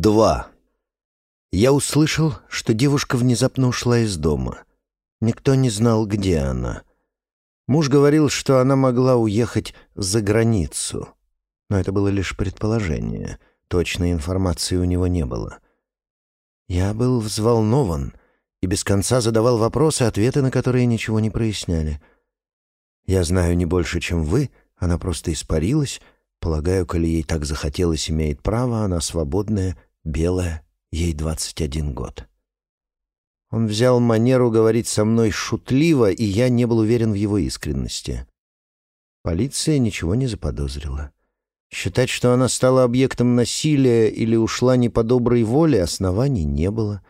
Два. Я услышал, что девушка внезапно ушла из дома. Никто не знал, где она. Муж говорил, что она могла уехать за границу. Но это было лишь предположение. Точной информации у него не было. Я был взволнован и без конца задавал вопросы, ответы на которые ничего не проясняли. «Я знаю не больше, чем вы. Она просто испарилась. Полагаю, коли ей так захотелось, имеет право, она свободная, белая, ей 21 год». Он взял манеру говорить со мной шутливо, и я не был уверен в его искренности. Полиция ничего не заподозрила. Считать, что она стала объектом насилия или ушла не по доброй воле, оснований не было.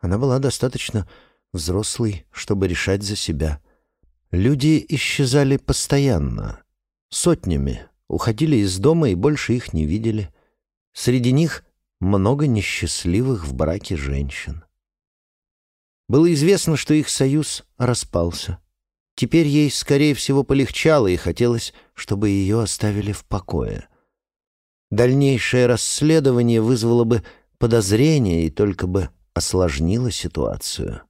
Она была достаточно взрослой, чтобы решать за себя. Люди исчезали постоянно, сотнями, уходили из дома и больше их не видели. Среди них много несчастливых в браке женщин. Было известно, что их союз распался. Теперь ей, скорее всего, полегчало, и хотелось, чтобы ее оставили в покое. Дальнейшее расследование вызвало бы подозрение и только бы осложнило ситуацию.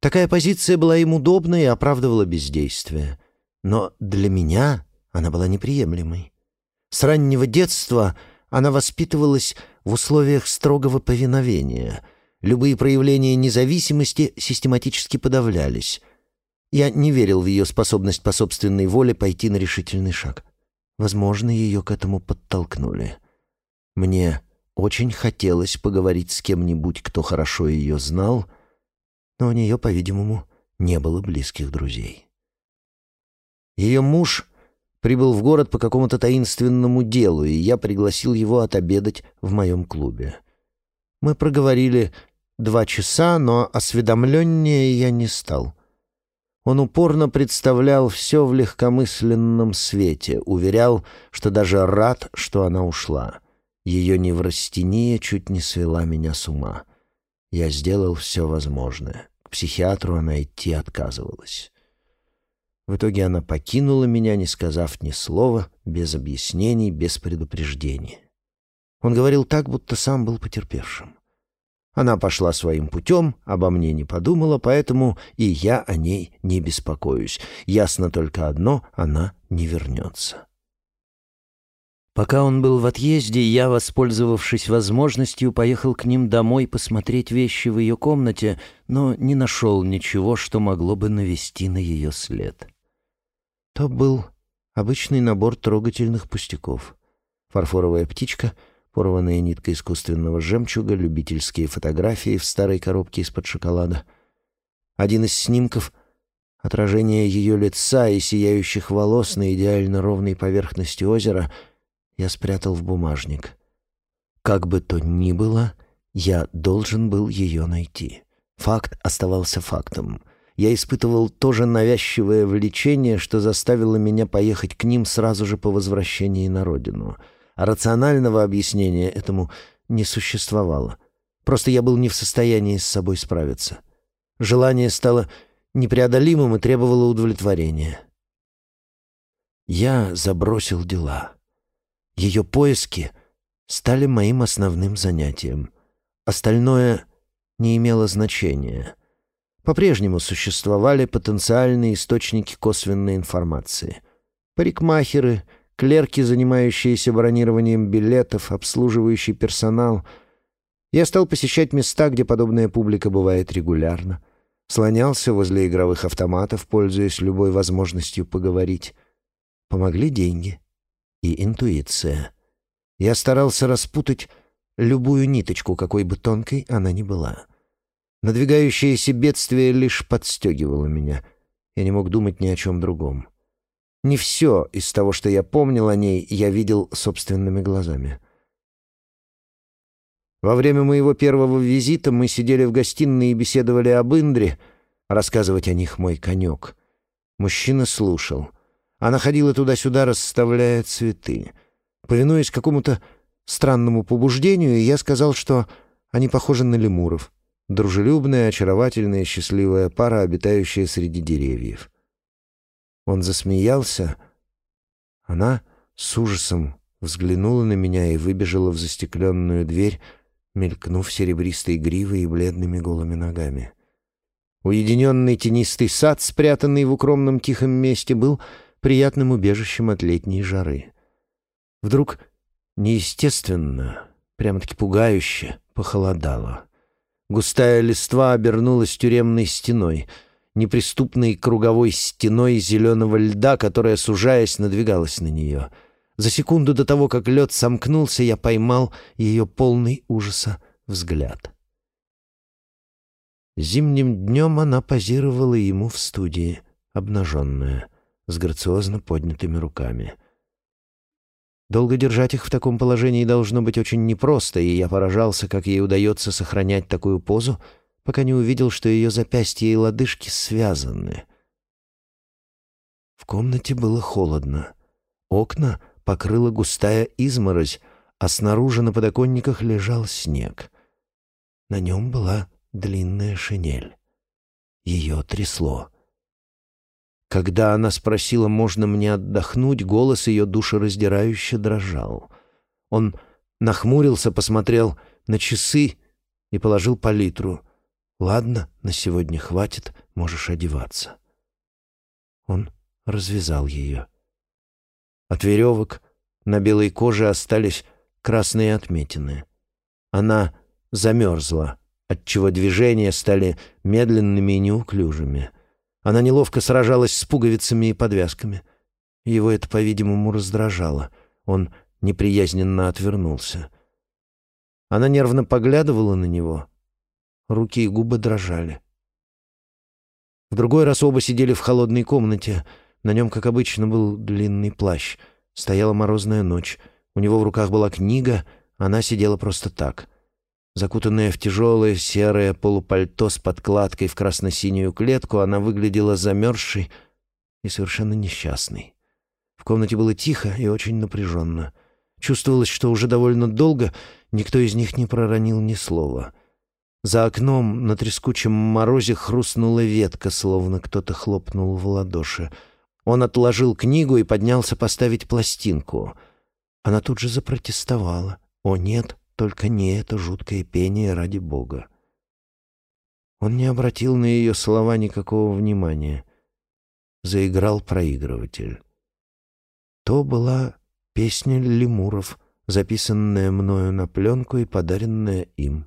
Такая позиция была им удобна и оправдывала бездействие. Но для меня она была неприемлемой. С раннего детства она воспитывалась в условиях строгого повиновения. Любые проявления независимости систематически подавлялись. Я не верил в ее способность по собственной воле пойти на решительный шаг. Возможно, ее к этому подтолкнули. Мне очень хотелось поговорить с кем-нибудь, кто хорошо ее знал, но у нее, по-видимому, не было близких друзей. Ее муж прибыл в город по какому-то таинственному делу, и я пригласил его отобедать в моем клубе. Мы проговорили два часа, но осведомленнее я не стал. Он упорно представлял все в легкомысленном свете, уверял, что даже рад, что она ушла. Ее неврастения чуть не свела меня с ума. Я сделал все возможное. К психиатру она идти отказывалась. В итоге она покинула меня, не сказав ни слова, без объяснений, без предупреждения. Он говорил так, будто сам был потерпевшим. Она пошла своим путем, обо мне не подумала, поэтому и я о ней не беспокоюсь. Ясно только одно — она не вернется. Пока он был в отъезде, я, воспользовавшись возможностью, поехал к ним домой посмотреть вещи в ее комнате, но не нашел ничего, что могло бы навести на ее след. То был обычный набор трогательных пустяков. Фарфоровая птичка — порванная нитка искусственного жемчуга, любительские фотографии в старой коробке из-под шоколада. Один из снимков — отражение ее лица и сияющих волос на идеально ровной поверхности озера — я спрятал в бумажник. Как бы то ни было, я должен был ее найти. Факт оставался фактом. Я испытывал то же навязчивое влечение, что заставило меня поехать к ним сразу же по возвращении на родину — а рационального объяснения этому не существовало. Просто я был не в состоянии с собой справиться. Желание стало непреодолимым и требовало удовлетворения. Я забросил дела. Ее поиски стали моим основным занятием. Остальное не имело значения. По-прежнему существовали потенциальные источники косвенной информации. Парикмахеры — клерки, занимающиеся бронированием билетов, обслуживающий персонал. Я стал посещать места, где подобная публика бывает регулярно. Слонялся возле игровых автоматов, пользуясь любой возможностью поговорить. Помогли деньги и интуиция. Я старался распутать любую ниточку, какой бы тонкой она ни была. Надвигающееся бедствие лишь подстегивало меня. Я не мог думать ни о чем другом. Не все из того, что я помнил о ней, я видел собственными глазами. Во время моего первого визита мы сидели в гостиной и беседовали об Индре. Рассказывать о них мой конек. Мужчина слушал. Она ходила туда-сюда, расставляя цветы. Повинуясь какому-то странному побуждению, я сказал, что они похожи на лемуров. Дружелюбная, очаровательная, счастливая пара, обитающая среди деревьев. Он засмеялся. Она с ужасом взглянула на меня и выбежала в застекленную дверь, мелькнув серебристой гривой и бледными голыми ногами. Уединенный тенистый сад, спрятанный в укромном тихом месте, был приятным убежищем от летней жары. Вдруг неестественно, прямо-таки пугающе, похолодало. Густая листва обернулась тюремной стеной, неприступной круговой стеной зеленого льда, которая, сужаясь, надвигалась на нее. За секунду до того, как лед сомкнулся, я поймал ее полный ужаса взгляд. Зимним днем она позировала ему в студии, обнаженная, с грациозно поднятыми руками. Долго держать их в таком положении должно быть очень непросто, и я поражался, как ей удается сохранять такую позу, пока не увидел, что ее запястья и лодыжки связаны. В комнате было холодно. Окна покрыла густая изморозь, а снаружи на подоконниках лежал снег. На нем была длинная шинель. Ее трясло. Когда она спросила, можно мне отдохнуть, голос ее душераздирающе дрожал. Он нахмурился, посмотрел на часы и положил палитру. «Ладно, на сегодня хватит, можешь одеваться». Он развязал ее. От веревок на белой коже остались красные отметины. Она замерзла, отчего движения стали медленными и неуклюжими — она неловко сражалась с пуговицами и подвязками. Его это, по-видимому, раздражало. Он неприязненно отвернулся. Она нервно поглядывала на него. Руки и губы дрожали. В другой раз оба сидели в холодной комнате. На нем, как обычно, был длинный плащ. Стояла морозная ночь. У него в руках была книга, она сидела просто так. Закутанная в тяжелое серое полупальто с подкладкой в красно-синюю клетку, она выглядела замерзшей и совершенно несчастной. В комнате было тихо и очень напряженно. Чувствовалось, что уже довольно долго никто из них не проронил ни слова. За окном на трескучем морозе хрустнула ветка, словно кто-то хлопнул в ладоши. Он отложил книгу и поднялся поставить пластинку. Она тут же запротестовала. «О, нет, только не это жуткое пение ради Бога. Он не обратил на ее слова никакого внимания. Заиграл проигрыватель. То была песня лемуров, записанная мною на пленку и подаренная им.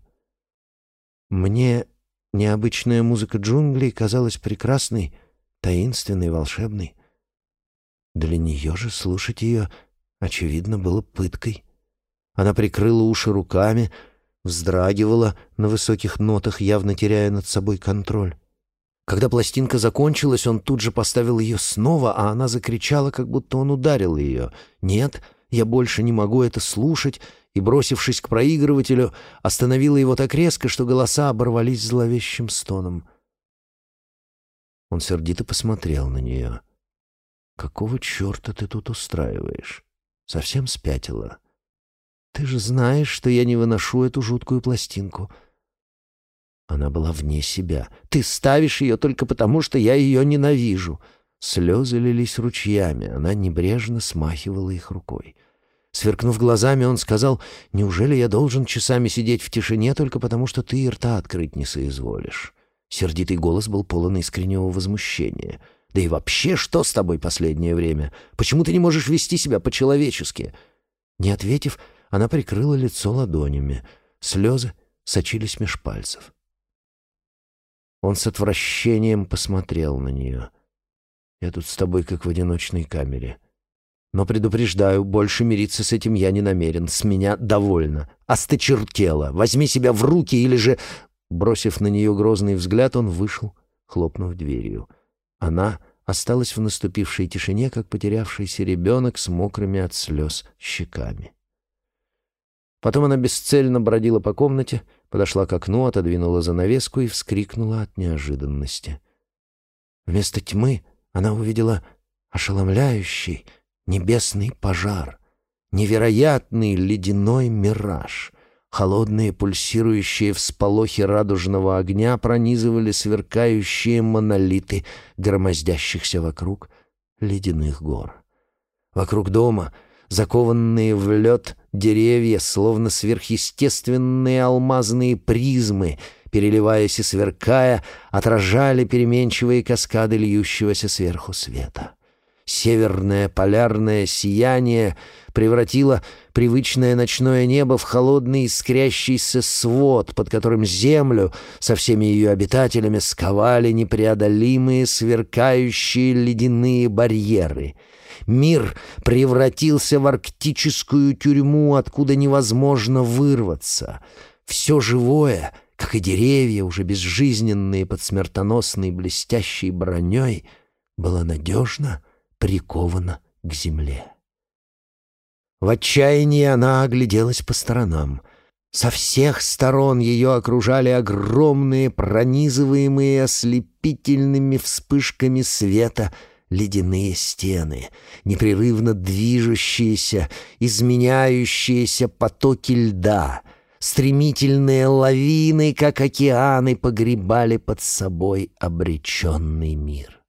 Мне необычная музыка джунглей казалась прекрасной, таинственной, волшебной. Для нее же слушать ее, очевидно, было пыткой. Она прикрыла уши руками, вздрагивала на высоких нотах, явно теряя над собой контроль. Когда пластинка закончилась, он тут же поставил ее снова, а она закричала, как будто он ударил ее. «Нет, я больше не могу это слушать», и, бросившись к проигрывателю, остановила его так резко, что голоса оборвались зловещим стоном. Он сердито посмотрел на нее. «Какого черта ты тут устраиваешь? Совсем спятила?» Ты же знаешь, что я не выношу эту жуткую пластинку. Она была вне себя. Ты ставишь ее только потому, что я ее ненавижу. Слезы лились ручьями. Она небрежно смахивала их рукой. Сверкнув глазами, он сказал, «Неужели я должен часами сидеть в тишине только потому, что ты и рта открыть не соизволишь?» Сердитый голос был полон искреннего возмущения. «Да и вообще, что с тобой последнее время? Почему ты не можешь вести себя по-человечески?» Не ответив, она прикрыла лицо ладонями. Слезы сочились меж пальцев. Он с отвращением посмотрел на нее. «Я тут с тобой, как в одиночной камере. Но предупреждаю, больше мириться с этим я не намерен. С меня довольно. Осточертела. Возьми себя в руки или же...» Бросив на нее грозный взгляд, он вышел, хлопнув дверью. Она осталась в наступившей тишине, как потерявшийся ребенок с мокрыми от слез щеками. Потом она бесцельно бродила по комнате, подошла к окну, отодвинула занавеску и вскрикнула от неожиданности. Вместо тьмы она увидела ошеломляющий небесный пожар, невероятный ледяной мираж. Холодные пульсирующие всполохи радужного огня пронизывали сверкающие монолиты громоздящихся вокруг ледяных гор. Вокруг дома — Закованные в лед деревья, словно сверхъестественные алмазные призмы, переливаясь и сверкая, отражали переменчивые каскады льющегося сверху света. Северное полярное сияние превратило привычное ночное небо в холодный искрящийся свод, под которым землю со всеми ее обитателями сковали непреодолимые сверкающие ледяные барьеры — Мир превратился в арктическую тюрьму, откуда невозможно вырваться. Все живое, как и деревья, уже безжизненные под смертоносной блестящей броней, было надежно приковано к земле. В отчаянии она огляделась по сторонам. Со всех сторон ее окружали огромные, пронизываемые ослепительными вспышками света — ледяные стены, непрерывно движущиеся, изменяющиеся потоки льда, стремительные лавины, как океаны, погребали под собой обреченный мир.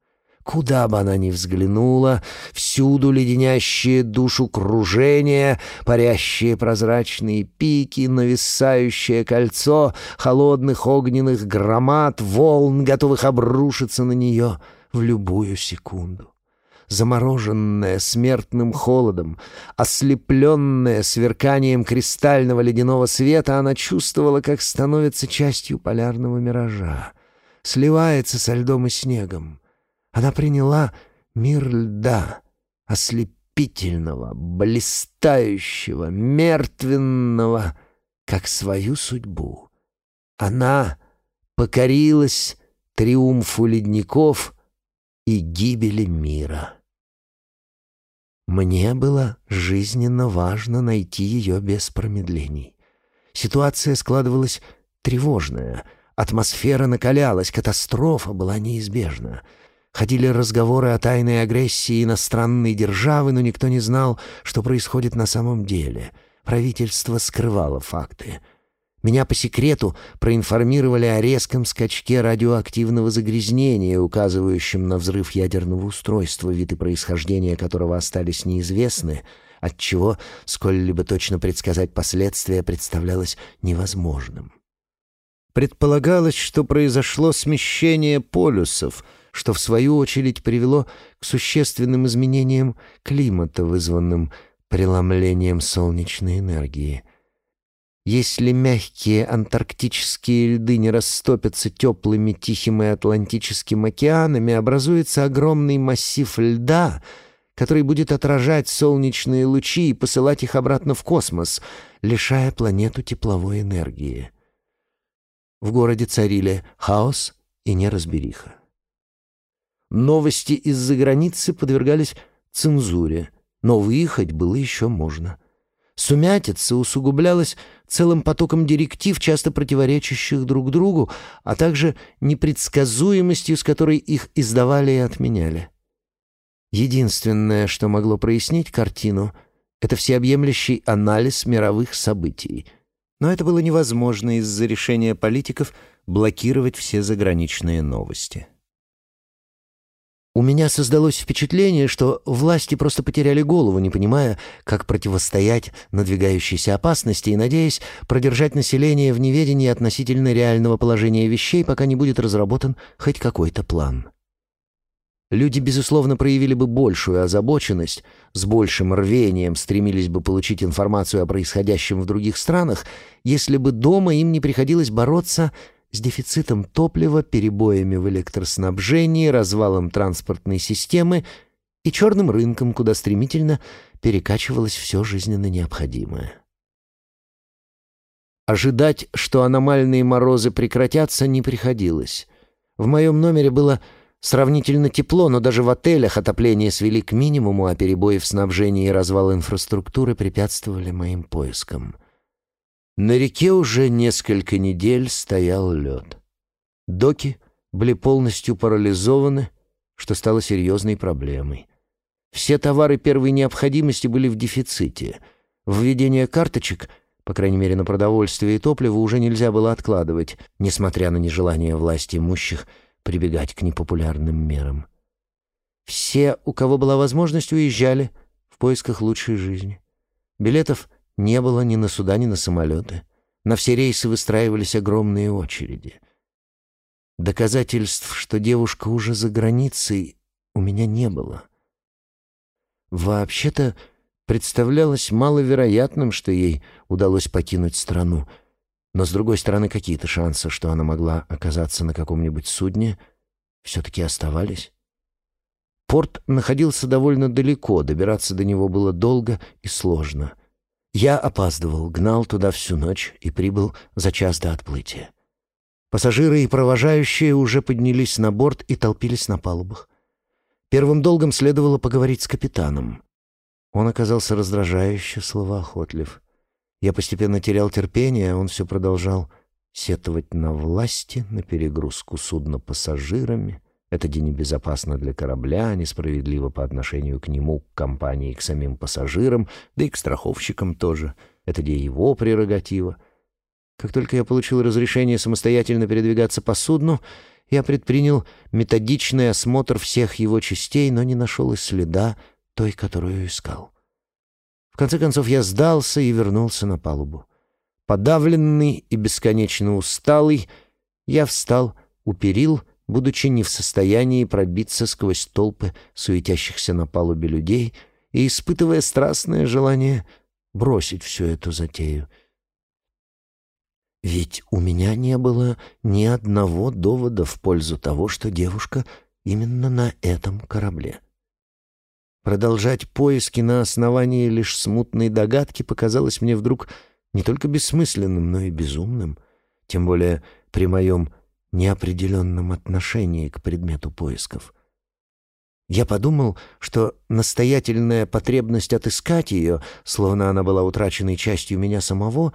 Куда бы она ни взглянула, всюду леденящие душу кружения, парящие прозрачные пики, нависающее кольцо холодных огненных громад, волн, готовых обрушиться на нее — в любую секунду. Замороженная смертным холодом, ослепленная сверканием кристального ледяного света, она чувствовала, как становится частью полярного миража, сливается со льдом и снегом. Она приняла мир льда, ослепительного, блистающего, мертвенного, как свою судьбу. Она покорилась триумфу ледников и гибели мира. Мне было жизненно важно найти ее без промедлений. Ситуация складывалась тревожная, атмосфера накалялась, катастрофа была неизбежна. Ходили разговоры о тайной агрессии иностранной державы, но никто не знал, что происходит на самом деле. Правительство скрывало факты — меня по секрету проинформировали о резком скачке радиоактивного загрязнения, указывающем на взрыв ядерного устройства, виды происхождения которого остались неизвестны, отчего сколь-либо точно предсказать последствия представлялось невозможным. Предполагалось, что произошло смещение полюсов, что в свою очередь привело к существенным изменениям климата, вызванным преломлением солнечной энергии — если мягкие антарктические льды не растопятся теплыми Тихим и Атлантическим океанами, образуется огромный массив льда, который будет отражать солнечные лучи и посылать их обратно в космос, лишая планету тепловой энергии. В городе царили хаос и неразбериха. Новости из-за границы подвергались цензуре, но выехать было еще можно — Сумятица усугублялась целым потоком директив, часто противоречащих друг другу, а также непредсказуемостью, с которой их издавали и отменяли. Единственное, что могло прояснить картину, это всеобъемлющий анализ мировых событий. Но это было невозможно из-за решения политиков блокировать все заграничные новости. У меня создалось впечатление, что власти просто потеряли голову, не понимая, как противостоять надвигающейся опасности и надеясь продержать население в неведении относительно реального положения вещей, пока не будет разработан хоть какой-то план. Люди, безусловно, проявили бы большую озабоченность, с большим рвением стремились бы получить информацию о происходящем в других странах, если бы дома им не приходилось бороться с дефицитом топлива, перебоями в электроснабжении, развалом транспортной системы и черным рынком, куда стремительно перекачивалось все жизненно необходимое. Ожидать, что аномальные морозы прекратятся, не приходилось. В моем номере было сравнительно тепло, но даже в отелях отопление свели к минимуму, а перебои в снабжении и развал инфраструктуры препятствовали моим поискам. На реке уже несколько недель стоял лед. Доки были полностью парализованы, что стало серьезной проблемой. Все товары первой необходимости были в дефиците. Введение карточек, по крайней мере на продовольствие и топливо, уже нельзя было откладывать, несмотря на нежелание власти имущих прибегать к непопулярным мерам. Все, у кого была возможность, уезжали в поисках лучшей жизни. Билетов не было ни на суда, ни на самолеты. На все рейсы выстраивались огромные очереди. Доказательств, что девушка уже за границей, у меня не было. Вообще-то представлялось маловероятным, что ей удалось покинуть страну. Но, с другой стороны, какие-то шансы, что она могла оказаться на каком-нибудь судне, все-таки оставались. Порт находился довольно далеко, добираться до него было долго и сложно. Я опаздывал, гнал туда всю ночь и прибыл за час до отплытия. Пассажиры и провожающие уже поднялись на борт и толпились на палубах. Первым долгом следовало поговорить с капитаном. Он оказался раздражающе словоохотлив. Я постепенно терял терпение, а он все продолжал сетовать на власти, на перегрузку судна пассажирами. Это где небезопасно для корабля, несправедливо по отношению к нему, к компании, к самим пассажирам, да и к страховщикам тоже. Это где его прерогатива. Как только я получил разрешение самостоятельно передвигаться по судну, я предпринял методичный осмотр всех его частей, но не нашел и следа той, которую искал. В конце концов я сдался и вернулся на палубу. Подавленный и бесконечно усталый, я встал у перил, будучи не в состоянии пробиться сквозь толпы суетящихся на палубе людей и испытывая страстное желание бросить всю эту затею. Ведь у меня не было ни одного довода в пользу того, что девушка именно на этом корабле. Продолжать поиски на основании лишь смутной догадки показалось мне вдруг не только бессмысленным, но и безумным, тем более при моем неопределенном отношении к предмету поисков. Я подумал, что настоятельная потребность отыскать ее, словно она была утраченной частью меня самого,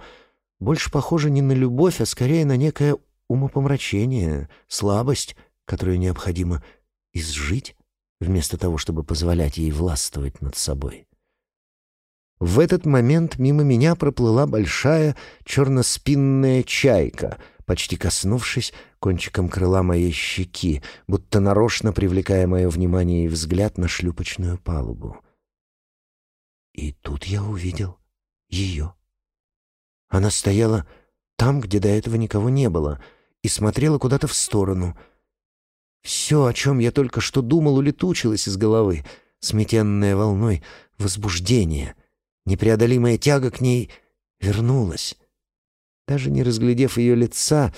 больше похожа не на любовь, а скорее на некое умопомрачение, слабость, которую необходимо изжить вместо того, чтобы позволять ей властвовать над собой. В этот момент мимо меня проплыла большая черноспинная чайка, почти коснувшись кончиком крыла моей щеки, будто нарочно привлекая мое внимание и взгляд на шлюпочную палубу. И тут я увидел ее. Она стояла там, где до этого никого не было, и смотрела куда-то в сторону — все, о чем я только что думал, улетучилось из головы, сметенная волной возбуждения. Непреодолимая тяга к ней вернулась. Даже не разглядев ее лица,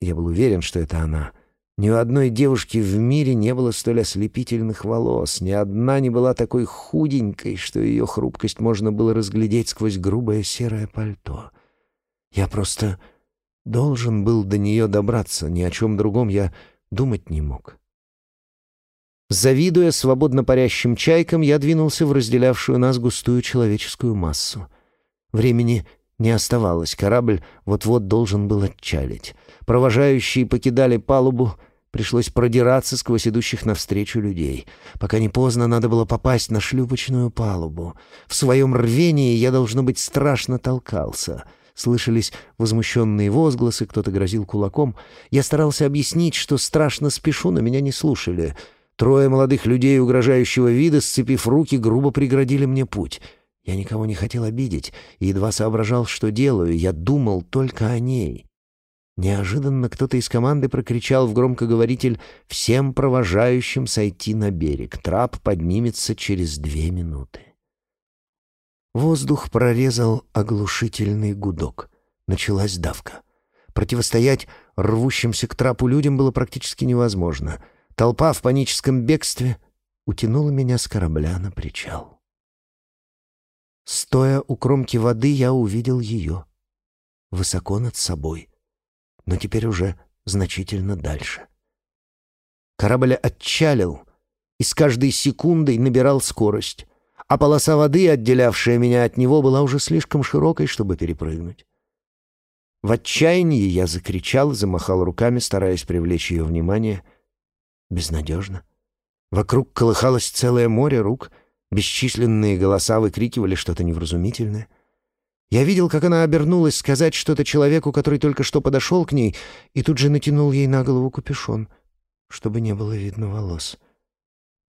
я был уверен, что это она. Ни у одной девушки в мире не было столь ослепительных волос, ни одна не была такой худенькой, что ее хрупкость можно было разглядеть сквозь грубое серое пальто. Я просто должен был до нее добраться, ни о чем другом я думать не мог. Завидуя свободно парящим чайкам, я двинулся в разделявшую нас густую человеческую массу. Времени не оставалось, корабль вот-вот должен был отчалить. Провожающие покидали палубу, пришлось продираться сквозь идущих навстречу людей. Пока не поздно, надо было попасть на шлюпочную палубу. В своем рвении я, должно быть, страшно толкался — Слышались возмущенные возгласы, кто-то грозил кулаком. Я старался объяснить, что страшно спешу, но меня не слушали. Трое молодых людей угрожающего вида, сцепив руки, грубо преградили мне путь. Я никого не хотел обидеть и едва соображал, что делаю. Я думал только о ней. Неожиданно кто-то из команды прокричал в громкоговоритель всем провожающим сойти на берег. Трап поднимется через две минуты. Воздух прорезал оглушительный гудок. Началась давка. Противостоять рвущимся к трапу людям было практически невозможно. Толпа в паническом бегстве утянула меня с корабля на причал. Стоя у кромки воды, я увидел ее. Высоко над собой, но теперь уже значительно дальше. Корабль отчалил и с каждой секундой набирал скорость а полоса воды, отделявшая меня от него, была уже слишком широкой, чтобы перепрыгнуть. В отчаянии я закричал замахал руками, стараясь привлечь ее внимание. Безнадежно. Вокруг колыхалось целое море рук, бесчисленные голоса выкрикивали что-то невразумительное. Я видел, как она обернулась сказать что-то человеку, который только что подошел к ней, и тут же натянул ей на голову капюшон, чтобы не было видно волос.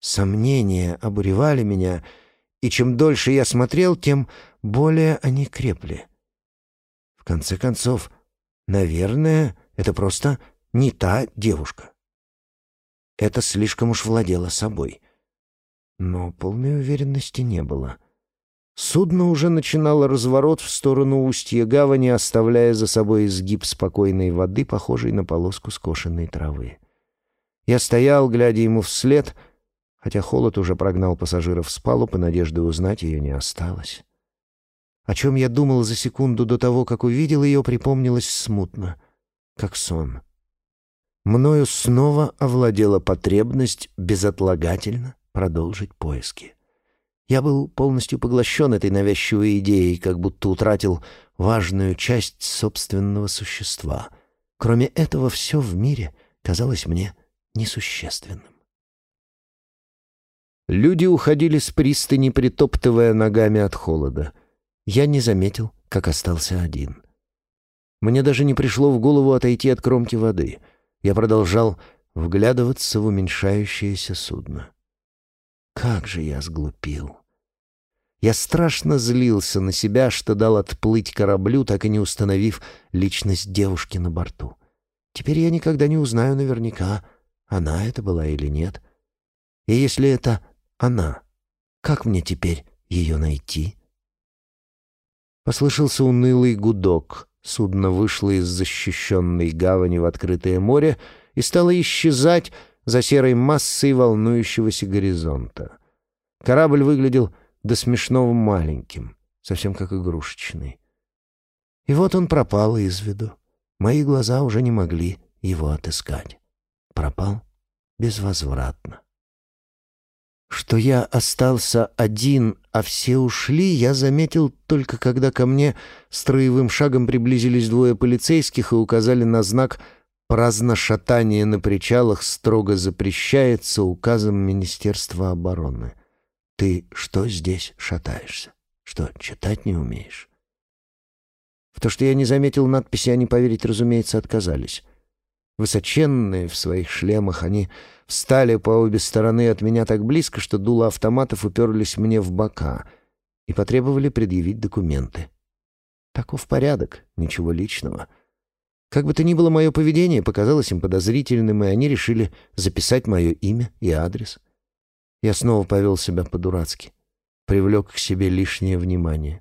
Сомнения обуревали меня — и чем дольше я смотрел, тем более они крепли. В конце концов, наверное, это просто не та девушка. Это слишком уж владело собой. Но полной уверенности не было. Судно уже начинало разворот в сторону устья гавани, оставляя за собой изгиб спокойной воды, похожий на полоску скошенной травы. Я стоял, глядя ему вслед, хотя холод уже прогнал пассажиров с палуб, и надежды узнать ее не осталось. О чем я думал за секунду до того, как увидел ее, припомнилось смутно, как сон. Мною снова овладела потребность безотлагательно продолжить поиски. Я был полностью поглощен этой навязчивой идеей, как будто утратил важную часть собственного существа. Кроме этого, все в мире казалось мне несущественным. Люди уходили с пристани, притоптывая ногами от холода. Я не заметил, как остался один. Мне даже не пришло в голову отойти от кромки воды. Я продолжал вглядываться в уменьшающееся судно. Как же я сглупил! Я страшно злился на себя, что дал отплыть кораблю, так и не установив личность девушки на борту. Теперь я никогда не узнаю наверняка, она это была или нет. И если это она, как мне теперь ее найти? Послышался унылый гудок. Судно вышло из защищенной гавани в открытое море и стало исчезать за серой массой волнующегося горизонта. Корабль выглядел до смешного маленьким, совсем как игрушечный. И вот он пропал из виду. Мои глаза уже не могли его отыскать. Пропал безвозвратно. Что я остался один, а все ушли, я заметил только когда ко мне строевым шагом приблизились двое полицейских и указали на знак «Праздно шатание на причалах строго запрещается указом Министерства обороны». Ты что здесь шатаешься? Что, читать не умеешь? В то, что я не заметил надписи, они поверить, разумеется, отказались. Высоченные в своих шлемах, они встали по обе стороны от меня так близко, что дуло автоматов уперлись мне в бока и потребовали предъявить документы. Таков порядок, ничего личного. Как бы то ни было, мое поведение показалось им подозрительным, и они решили записать мое имя и адрес — я снова повел себя по-дурацки, привлек к себе лишнее внимание.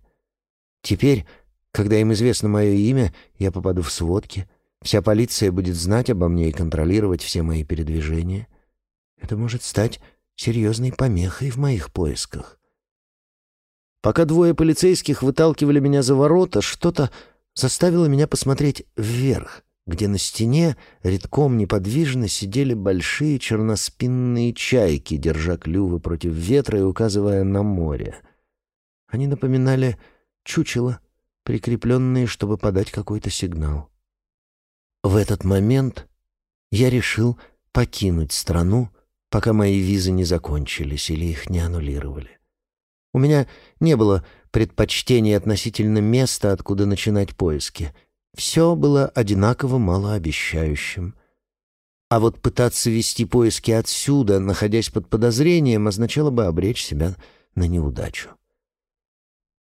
Теперь, когда им известно мое имя, я попаду в сводки, вся полиция будет знать обо мне и контролировать все мои передвижения. Это может стать серьезной помехой в моих поисках. Пока двое полицейских выталкивали меня за ворота, что-то заставило меня посмотреть вверх — где на стене редком неподвижно сидели большие черноспинные чайки, держа клювы против ветра и указывая на море. Они напоминали чучело, прикрепленные, чтобы подать какой-то сигнал. В этот момент я решил покинуть страну, пока мои визы не закончились или их не аннулировали. У меня не было предпочтений относительно места, откуда начинать поиски — все было одинаково малообещающим. А вот пытаться вести поиски отсюда, находясь под подозрением, означало бы обречь себя на неудачу.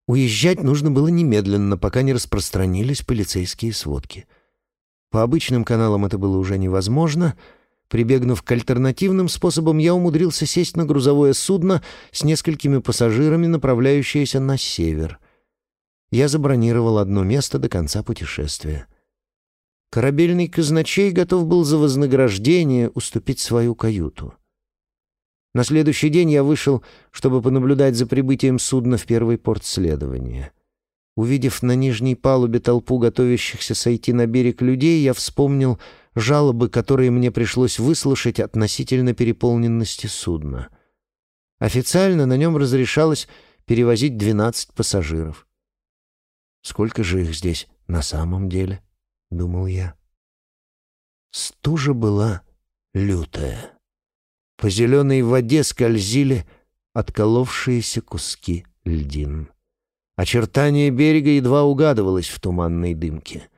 Уезжать нужно было немедленно, пока не распространились полицейские сводки. По обычным каналам это было уже невозможно. Прибегнув к альтернативным способам, я умудрился сесть на грузовое судно с несколькими пассажирами, направляющееся на север я забронировал одно место до конца путешествия. Корабельный казначей готов был за вознаграждение уступить свою каюту. На следующий день я вышел, чтобы понаблюдать за прибытием судна в первый порт следования. Увидев на нижней палубе толпу готовящихся сойти на берег людей, я вспомнил жалобы, которые мне пришлось выслушать относительно переполненности судна. Официально на нем разрешалось перевозить 12 пассажиров. Сколько же их здесь на самом деле? Думал я. Стужа была лютая. По зеленой воде скользили отколовшиеся куски льдин. Очертание берега едва угадывалось в туманной дымке.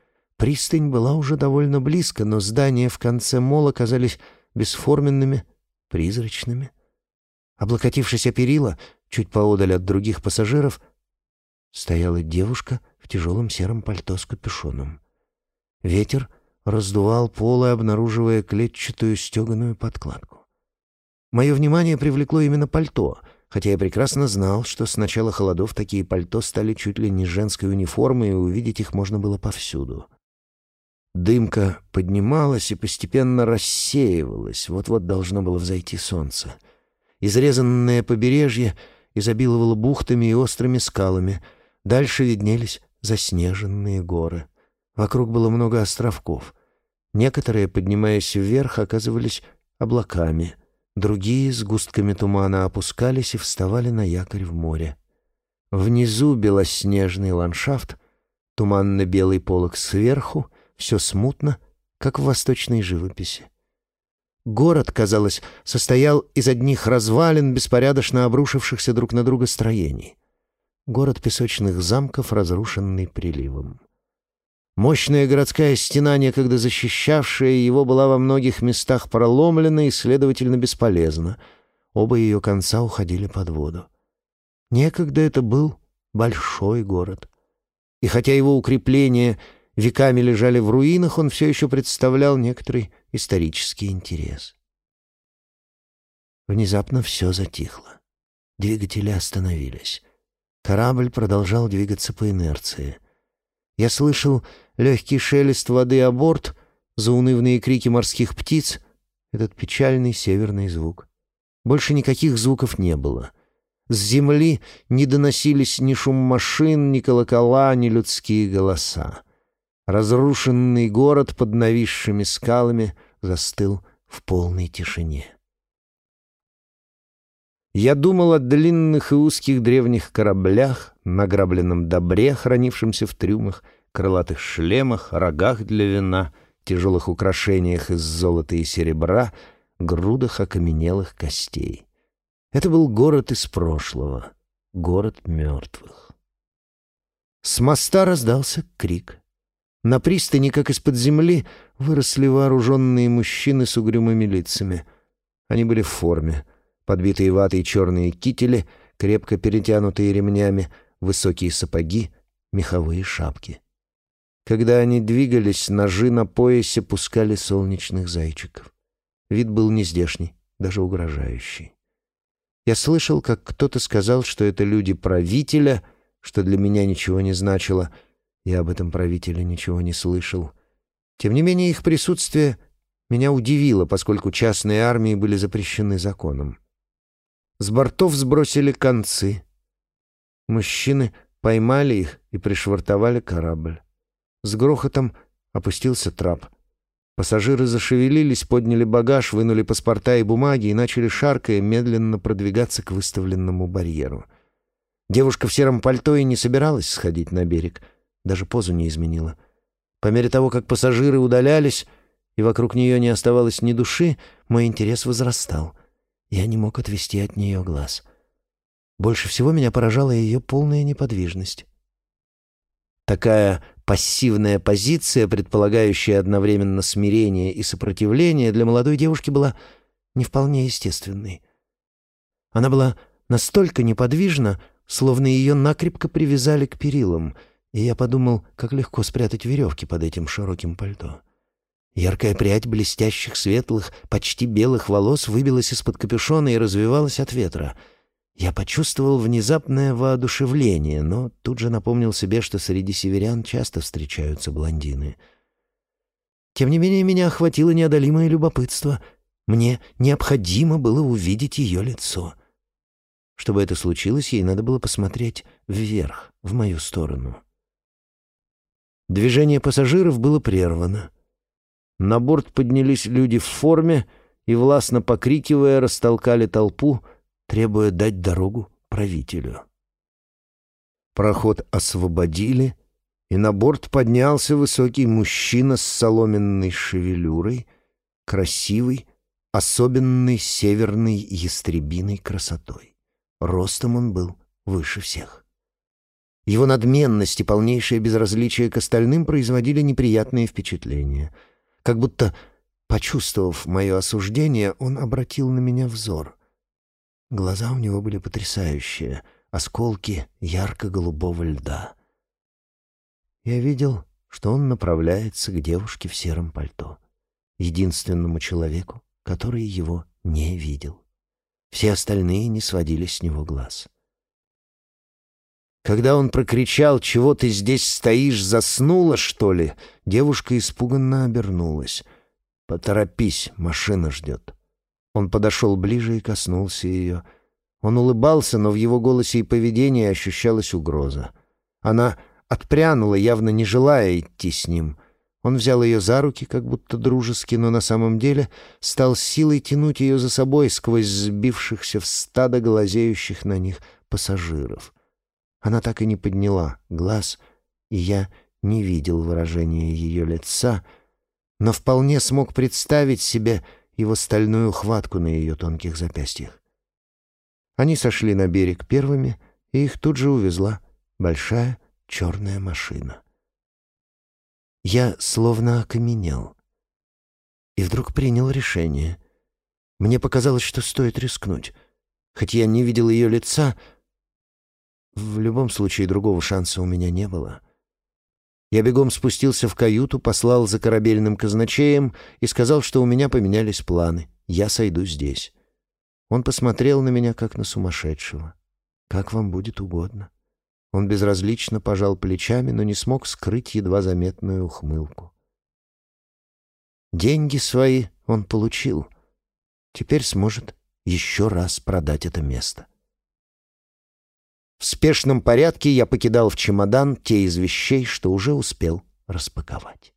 Пристань была уже довольно близко, но здания в конце мола казались бесформенными, призрачными. Облокотившись о перила, Чуть поодаль от других пассажиров стояла девушка в тяжелом сером пальто с капюшоном. Ветер раздувал полы, обнаруживая клетчатую стеганую подкладку. Мое внимание привлекло именно пальто, хотя я прекрасно знал, что с начала холодов такие пальто стали чуть ли не женской униформой, и увидеть их можно было повсюду. Дымка поднималась и постепенно рассеивалась, вот-вот должно было взойти солнце. Изрезанное побережье изобиловало бухтами и острыми скалами, дальше виднелись заснеженные горы. Вокруг было много островков. Некоторые, поднимаясь вверх, оказывались облаками, другие с густками тумана опускались и вставали на якорь в море. Внизу белоснежный ландшафт, туманно-белый полог сверху, все смутно, как в восточной живописи. Город, казалось, состоял из одних развалин, беспорядочно обрушившихся друг на друга строений. Город песочных замков, разрушенный приливом. Мощная городская стена, некогда защищавшая его, была во многих местах проломлена и, следовательно, бесполезна. Оба ее конца уходили под воду. Некогда это был большой город. И хотя его укрепления веками лежали в руинах, он все еще представлял некоторый исторический интерес. Внезапно все затихло. Двигатели остановились. Корабль продолжал двигаться по инерции. Я слышал легкий шелест воды о борт, заунывные крики морских птиц, этот печальный северный звук. Больше никаких звуков не было. С земли не доносились ни шум машин, ни колокола, ни людские голоса. Разрушенный город под нависшими скалами застыл в полной тишине. Я думал о длинных и узких древних кораблях, награбленном добре, хранившемся в трюмах, крылатых шлемах, рогах для вина, тяжелых украшениях из золота и серебра, грудах окаменелых костей. Это был город из прошлого, город мертвых. С моста раздался крик. На пристани, как из-под земли, выросли вооруженные мужчины с угрюмыми лицами. Они были в форме. Подбитые ватой черные кители, крепко перетянутые ремнями, высокие сапоги, меховые шапки. Когда они двигались, ножи на поясе пускали солнечных зайчиков. Вид был нездешний, даже угрожающий. Я слышал, как кто-то сказал, что это люди правителя, что для меня ничего не значило — я об этом правителе ничего не слышал. Тем не менее, их присутствие меня удивило, поскольку частные армии были запрещены законом. С бортов сбросили концы. Мужчины поймали их и пришвартовали корабль. С грохотом опустился трап. Пассажиры зашевелились, подняли багаж, вынули паспорта и бумаги и начали, шаркая, медленно продвигаться к выставленному барьеру. Девушка в сером пальто и не собиралась сходить на берег — даже позу не изменила. По мере того, как пассажиры удалялись, и вокруг нее не оставалось ни души, мой интерес возрастал. Я не мог отвести от нее глаз. Больше всего меня поражала ее полная неподвижность. Такая пассивная позиция, предполагающая одновременно смирение и сопротивление, для молодой девушки была не вполне естественной. Она была настолько неподвижна, словно ее накрепко привязали к перилам — и я подумал, как легко спрятать веревки под этим широким пальто. Яркая прядь блестящих, светлых, почти белых волос выбилась из-под капюшона и развивалась от ветра. Я почувствовал внезапное воодушевление, но тут же напомнил себе, что среди северян часто встречаются блондины. Тем не менее, меня охватило неодолимое любопытство. Мне необходимо было увидеть ее лицо. Чтобы это случилось, ей надо было посмотреть вверх, в мою сторону. Движение пассажиров было прервано. На борт поднялись люди в форме и, властно покрикивая, растолкали толпу, требуя дать дорогу правителю. Проход освободили, и на борт поднялся высокий мужчина с соломенной шевелюрой, красивый, особенной северной ястребиной красотой. Ростом он был выше всех. Его надменность и полнейшее безразличие к остальным производили неприятные впечатления. Как будто, почувствовав мое осуждение, он обратил на меня взор. Глаза у него были потрясающие, осколки ярко-голубого льда. Я видел, что он направляется к девушке в сером пальто, единственному человеку, который его не видел. Все остальные не сводили с него глаз. Когда он прокричал «Чего ты здесь стоишь? Заснула, что ли?» Девушка испуганно обернулась. «Поторопись, машина ждет». Он подошел ближе и коснулся ее. Он улыбался, но в его голосе и поведении ощущалась угроза. Она отпрянула, явно не желая идти с ним. Он взял ее за руки, как будто дружески, но на самом деле стал силой тянуть ее за собой сквозь сбившихся в стадо глазеющих на них пассажиров. Она так и не подняла глаз, и я не видел выражения ее лица, но вполне смог представить себе его стальную хватку на ее тонких запястьях. Они сошли на берег первыми, и их тут же увезла большая черная машина. Я словно окаменел. И вдруг принял решение. Мне показалось, что стоит рискнуть. Хоть я не видел ее лица, в любом случае, другого шанса у меня не было. Я бегом спустился в каюту, послал за корабельным казначеем и сказал, что у меня поменялись планы. Я сойду здесь. Он посмотрел на меня, как на сумасшедшего. «Как вам будет угодно». Он безразлично пожал плечами, но не смог скрыть едва заметную ухмылку. Деньги свои он получил. Теперь сможет еще раз продать это место. В спешном порядке я покидал в чемодан те из вещей, что уже успел распаковать.